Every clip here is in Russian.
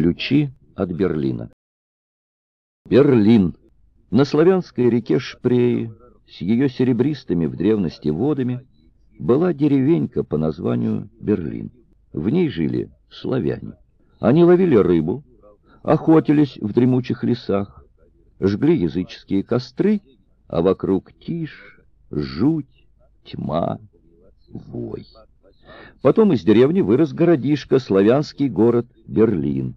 Ключи от Берлина. Берлин. На славянской реке Шпрее, с ее серебристыми в древности водами, была деревенька по названию Берлин. В ней жили славяне. Они ловили рыбу, охотились в дремучих лесах, жгли языческие костры, а вокруг тишь, жуть, тьма, вой. Потом из деревни вырос городишко, славянский город Берлин.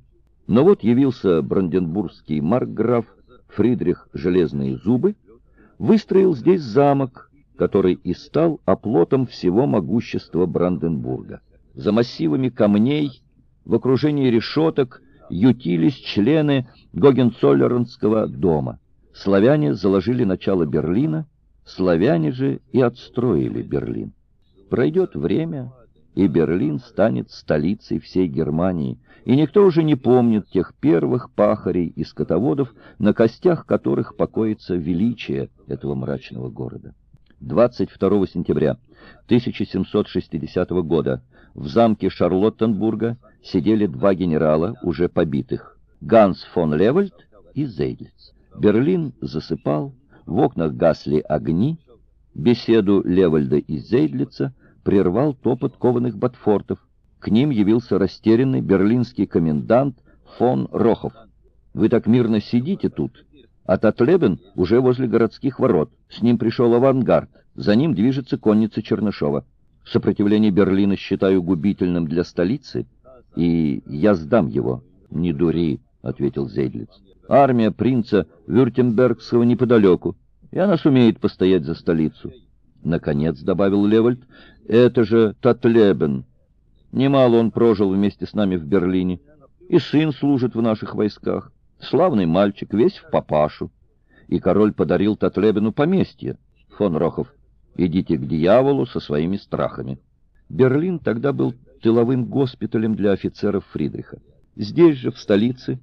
Но вот явился бранденбургский маркграф Фридрих Железные Зубы, выстроил здесь замок, который и стал оплотом всего могущества Бранденбурга. За массивами камней, в окружении решеток, ютились члены Гогенцоллернского дома. Славяне заложили начало Берлина, славяне же и отстроили Берлин. Пройдет время, и Берлин станет столицей всей Германии, и никто уже не помнит тех первых пахарей и скотоводов, на костях которых покоится величие этого мрачного города. 22 сентября 1760 года в замке Шарлоттенбурга сидели два генерала, уже побитых, Ганс фон Левальд и Зейдлиц. Берлин засыпал, в окнах гасли огни, беседу Левальда и Зейдлица прервал топот кованых ботфортов. К ним явился растерянный берлинский комендант фон Рохов. «Вы так мирно сидите тут, а Татлебен уже возле городских ворот. С ним пришел авангард, за ним движется конница Чернышова. Сопротивление Берлина считаю губительным для столицы, и я сдам его». «Не дури», — ответил Зейдлиц. «Армия принца Вюртембергского неподалеку, и она сумеет постоять за столицу». Наконец, — добавил Левальд, — это же Татлебен. Немало он прожил вместе с нами в Берлине, и сын служит в наших войсках. Славный мальчик, весь в папашу. И король подарил Татлебену поместье. Фон Рохов, идите к дьяволу со своими страхами. Берлин тогда был тыловым госпиталем для офицеров Фридриха. Здесь же, в столице,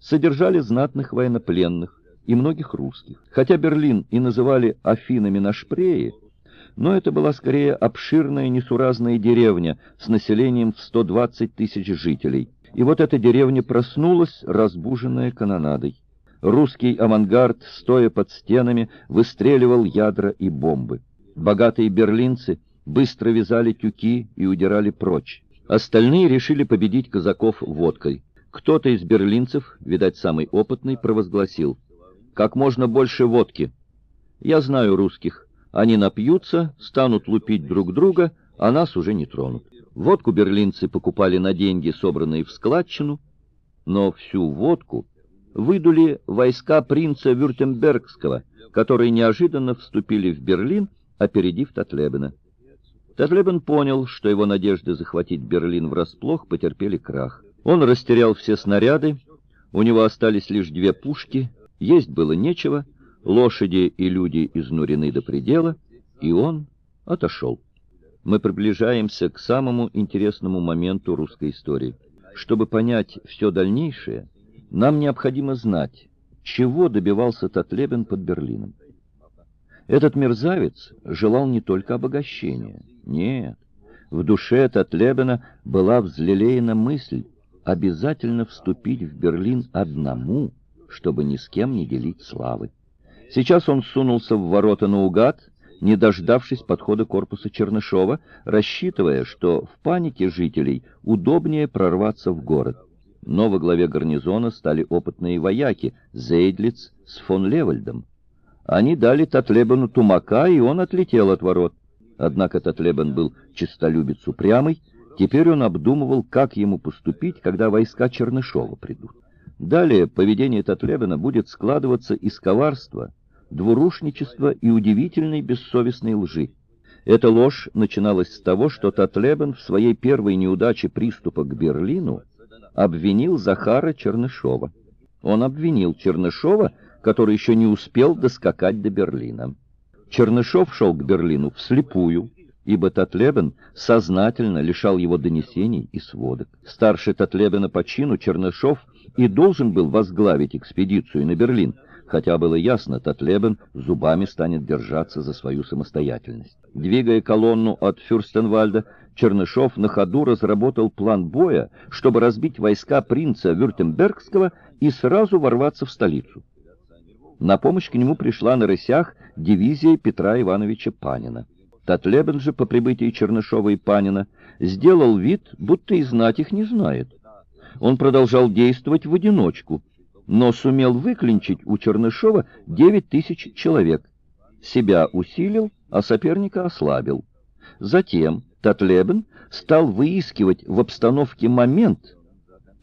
содержали знатных военнопленных и многих русских. Хотя Берлин и называли Афинами на Шпрее, но это была скорее обширная несуразная деревня с населением в 120 тысяч жителей. И вот эта деревня проснулась, разбуженная канонадой. Русский авангард, стоя под стенами, выстреливал ядра и бомбы. Богатые берлинцы быстро вязали тюки и удирали прочь. Остальные решили победить казаков водкой. Кто-то из берлинцев, видать, самый опытный, провозгласил «Как можно больше водки». Я знаю русских. Они напьются, станут лупить друг друга, а нас уже не тронут. Водку берлинцы покупали на деньги, собранные в складчину, но всю водку выдули войска принца Вюртембергского, которые неожиданно вступили в Берлин, опередив Татлебена. Татлебен понял, что его надежды захватить Берлин врасплох потерпели крах. Он растерял все снаряды, у него остались лишь две пушки, есть было нечего, Лошади и люди изнурены до предела, и он отошел. Мы приближаемся к самому интересному моменту русской истории. Чтобы понять все дальнейшее, нам необходимо знать, чего добивался Татлебен под Берлином. Этот мерзавец желал не только обогащения. Нет, в душе Татлебена была взлелеяна мысль обязательно вступить в Берлин одному, чтобы ни с кем не делить славы. Сейчас он сунулся в ворота наугад, не дождавшись подхода корпуса Чернышова, рассчитывая, что в панике жителей удобнее прорваться в город. Но во главе гарнизона стали опытные вояки Зейдлиц с фон Левальдом. Они дали Татлебану тумака, и он отлетел от ворот. Однако Татлебан был честолюбец упрямый, теперь он обдумывал, как ему поступить, когда войска Чернышова придут. Далее поведение Татлебана будет складываться из коварства, двурушничества и удивительной бессовестной лжи. Эта ложь начиналась с того, что Татлебен в своей первой неудаче приступа к Берлину обвинил Захара Чернышова. Он обвинил Чернышова, который еще не успел доскакать до Берлина. Чернышов шел к Берлину вслепую, ибо Татлебен сознательно лишал его донесений и сводок. Старший Татлебена по чину Чернышов и должен был возглавить экспедицию на Берлин, хотя было ясно, Татлебен зубами станет держаться за свою самостоятельность. Двигая колонну от Фюрстенвальда, Чернышов на ходу разработал план боя, чтобы разбить войска принца Вюртембергского и сразу ворваться в столицу. На помощь к нему пришла на рысях дивизия Петра Ивановича Панина. Татлебен же по прибытии Чернышова и Панина сделал вид, будто и знать их не знает. Он продолжал действовать в одиночку, но сумел выклинчить у Чернышова 9 тысяч человек. Себя усилил, а соперника ослабил. Затем Татлебен стал выискивать в обстановке момент,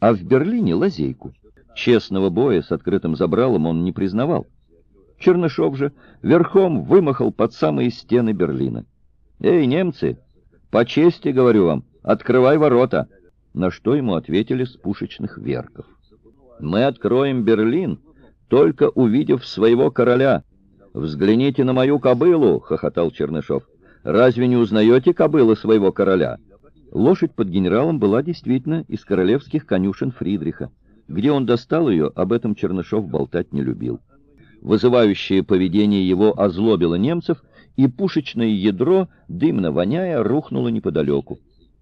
а в Берлине лазейку. Честного боя с открытым забралом он не признавал. Чернышов же верхом вымахал под самые стены Берлина. «Эй, немцы, по чести, говорю вам, открывай ворота!» На что ему ответили с пушечных верков. «Мы откроем Берлин, только увидев своего короля. Взгляните на мою кобылу!» — хохотал Чернышов. «Разве не узнаете кобылы своего короля?» Лошадь под генералом была действительно из королевских конюшен Фридриха. Где он достал ее, об этом Чернышов болтать не любил. Вызывающее поведение его озлобило немцев, и пушечное ядро, дымно воняя, рухнуло неподалеку.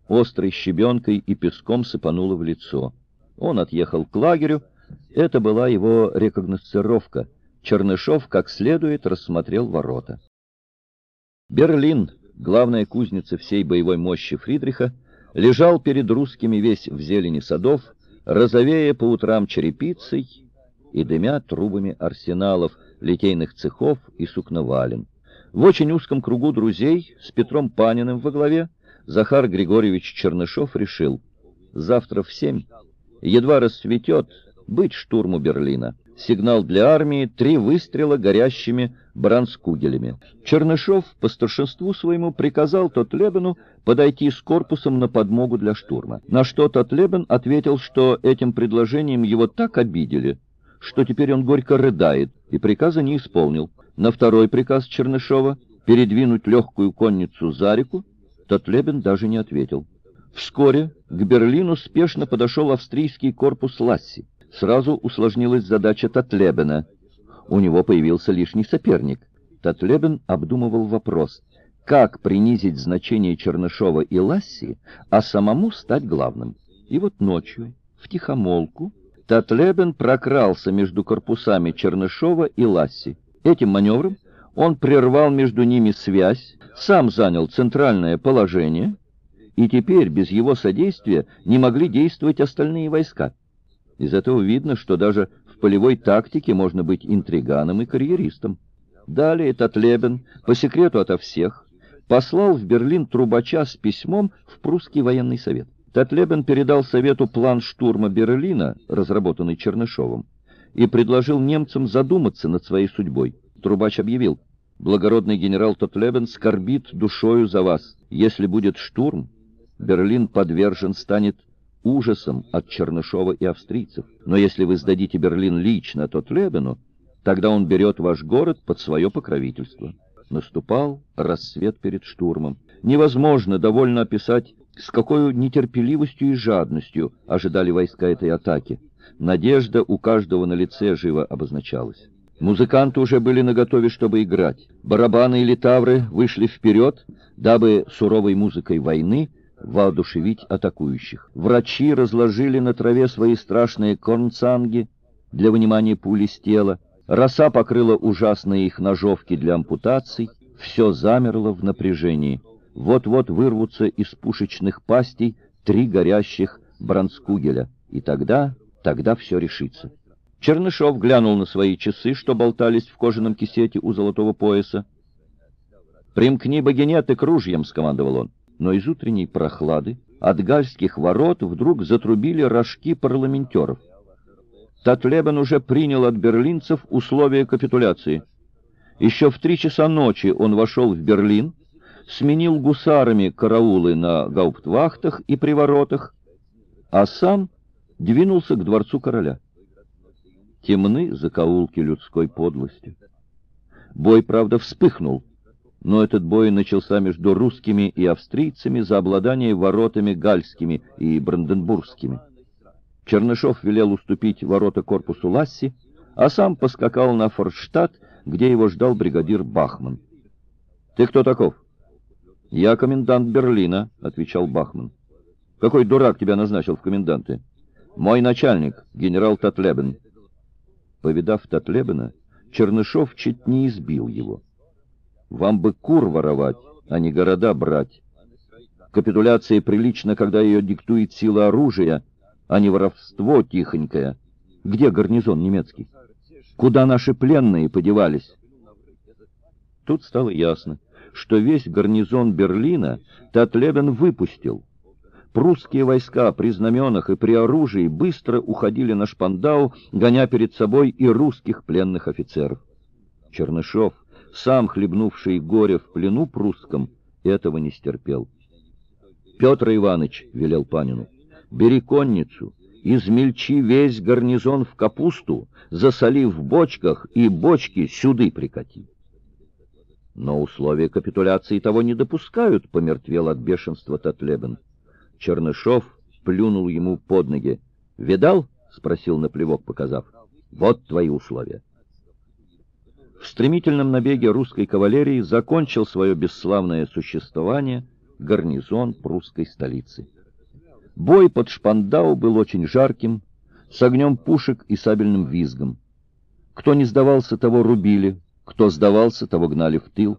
Острой щебенкой и песком сыпануло в лицо. Он отъехал к лагерю. Это была его рекогносцировка. Чернышов как следует рассмотрел ворота. Берлин, главная кузница всей боевой мощи Фридриха, лежал перед русскими весь в зелени садов, розовея по утрам черепицей и дымя трубами арсеналов, литейных цехов и сукновален. В очень узком кругу друзей с Петром Паниным во главе Захар Григорьевич Чернышов решил, завтра в семь, едва рассветет, быть штурму Берлина. Сигнал для армии — три выстрела горящими бранскугелями. Чернышов по старшинству своему приказал Тотлебену подойти с корпусом на подмогу для штурма. На что Тотлебен ответил, что этим предложением его так обидели, что теперь он горько рыдает, и приказа не исполнил. На второй приказ Чернышова передвинуть легкую конницу за реку Татлебен даже не ответил. Вскоре к Берлину спешно подошел австрийский корпус Ласси. Сразу усложнилась задача Татлебена. У него появился лишний соперник. Татлебен обдумывал вопрос, как принизить значение Чернышова и Ласси, а самому стать главным. И вот ночью, в тихомолку, Татлебен прокрался между корпусами Чернышова и Ласси. Этим маневром он прервал между ними связь, сам занял центральное положение, и теперь без его содействия не могли действовать остальные войска. Из этого видно, что даже в полевой тактике можно быть интриганом и карьеристом. Далее Татлебен, по секрету ото всех, послал в Берлин трубача с письмом в прусский военный совет. Татлебен передал совету план штурма Берлина, разработанный Чернышовым и предложил немцам задуматься над своей судьбой. Трубач объявил, «Благородный генерал Тотлебен скорбит душою за вас. Если будет штурм, Берлин подвержен станет ужасом от Чернышова и австрийцев. Но если вы сдадите Берлин лично Тотлебену, тогда он берет ваш город под свое покровительство». Наступал рассвет перед штурмом. Невозможно довольно описать, с какой нетерпеливостью и жадностью ожидали войска этой атаки. Надежда у каждого на лице живо обозначалась. Музыканты уже были наготове, чтобы играть. Барабаны и литавры вышли вперед, дабы суровой музыкой войны воодушевить атакующих. Врачи разложили на траве свои страшные корнцанги для вынимания пули с тела. Роса покрыла ужасные их ножовки для ампутаций. Все замерло в напряжении. Вот-вот вырвутся из пушечных пастей три горящих бранскугеля. И тогда Тогда все решится. Чернышов глянул на свои часы, что болтались в кожаном кисете у золотого пояса. «Примкни багинеты к ружьям», — скомандовал он. Но из утренней прохлады от гальских ворот вдруг затрубили рожки парламентеров. Татлебен уже принял от берлинцев условия капитуляции. Еще в три часа ночи он вошел в Берлин, сменил гусарами караулы на гауптвахтах и приворотах, а сам двинулся к дворцу короля. Темны закоулки людской подлости. Бой, правда, вспыхнул, но этот бой начался между русскими и австрийцами за обладание воротами гальскими и бранденбургскими. Чернышов велел уступить ворота корпусу Ласси, а сам поскакал на Форштадт, где его ждал бригадир Бахман. «Ты кто таков?» «Я комендант Берлина», — отвечал Бахман. «Какой дурак тебя назначил в коменданты?» «Мой начальник, генерал Татлебен». Повидав Татлебена, Чернышов чуть не избил его. «Вам бы кур воровать, а не города брать. Капитуляция прилично, когда ее диктует сила оружия, а не воровство тихонькое. Где гарнизон немецкий? Куда наши пленные подевались?» Тут стало ясно, что весь гарнизон Берлина Татлебен выпустил. Прусские войска при знаменах и при оружии быстро уходили на Шпандау, гоня перед собой и русских пленных офицеров. Чернышов, сам хлебнувший горе в плену прусском, этого не стерпел. «Петр Иванович», — велел Панину, — «бери конницу, измельчи весь гарнизон в капусту, засоли в бочках и бочки сюды прикати». Но условия капитуляции того не допускают, — помертвел от бешенства Татлебен. Чернышов плюнул ему под ноги. «Видал?» — спросил наплевок, показав. «Вот твои условия». В стремительном набеге русской кавалерии закончил свое бесславное существование гарнизон прусской столицы. Бой под Шпандау был очень жарким, с огнем пушек и сабельным визгом. Кто не сдавался, того рубили, кто сдавался, того гнали в тыл.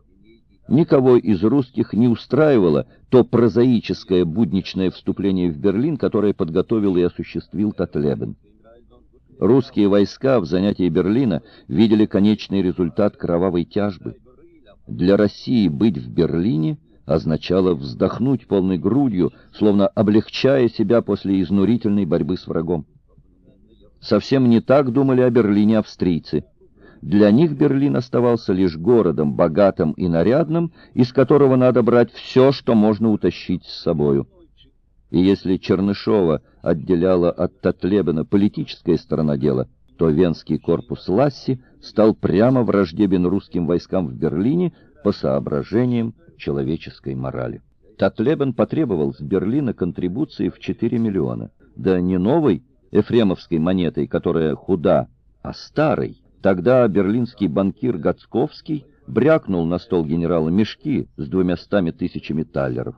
Никого из русских не устраивало то прозаическое будничное вступление в Берлин, которое подготовил и осуществил Татлебен. Русские войска в занятии Берлина видели конечный результат кровавой тяжбы. Для России быть в Берлине означало вздохнуть полной грудью, словно облегчая себя после изнурительной борьбы с врагом. Совсем не так думали о Берлине австрийцы. Для них Берлин оставался лишь городом, богатым и нарядным, из которого надо брать все, что можно утащить с собою. И если Чернышова отделяла от Татлебена политическая сторона дела, то Венский корпус Ласси стал прямо враждебен русским войскам в Берлине по соображениям человеческой морали. Татлебен потребовал с Берлина контрибуции в 4 миллиона. Да не новой эфремовской монетой, которая худа, а старой. Тогда берлинский банкир Гацковский брякнул на стол генерала мешки с двумястами тысячами талеров.